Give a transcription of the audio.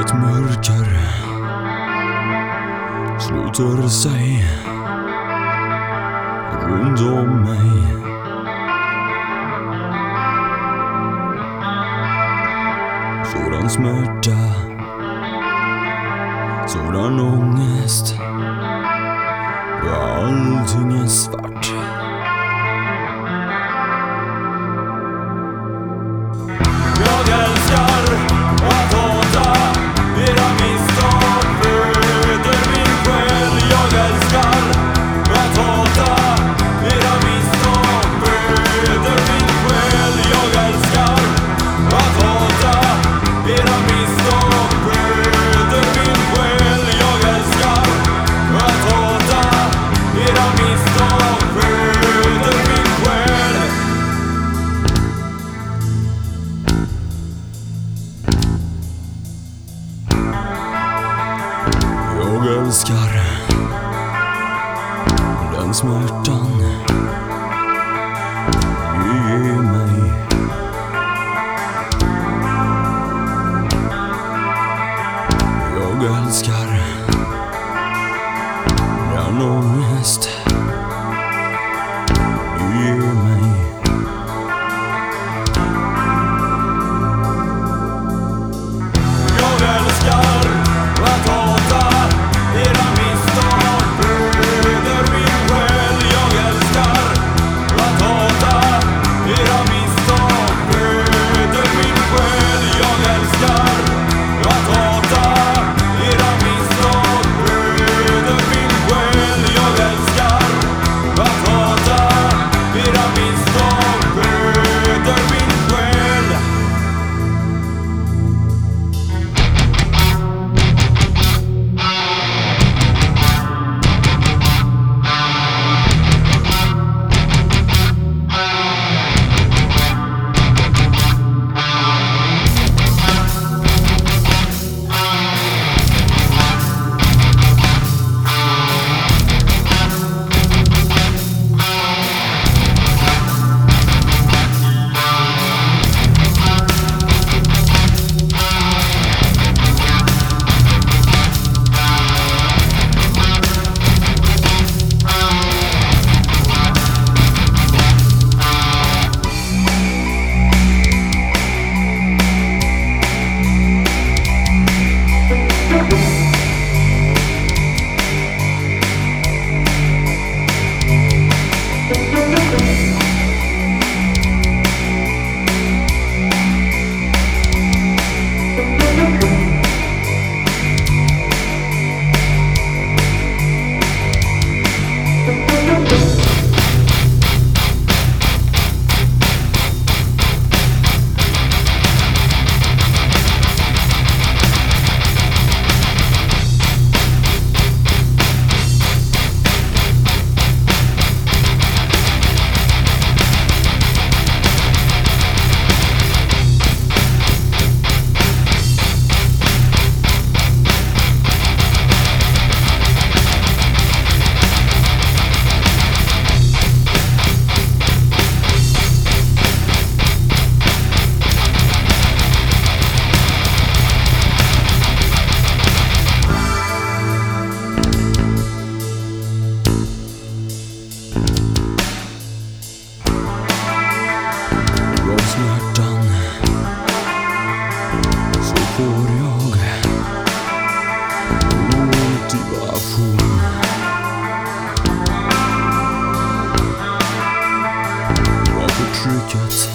ett mörker sluter sig runt om mig. Sådan smärta, sådan ångest. Allting är svart. Jag är Jag älskar den smärtan. your time.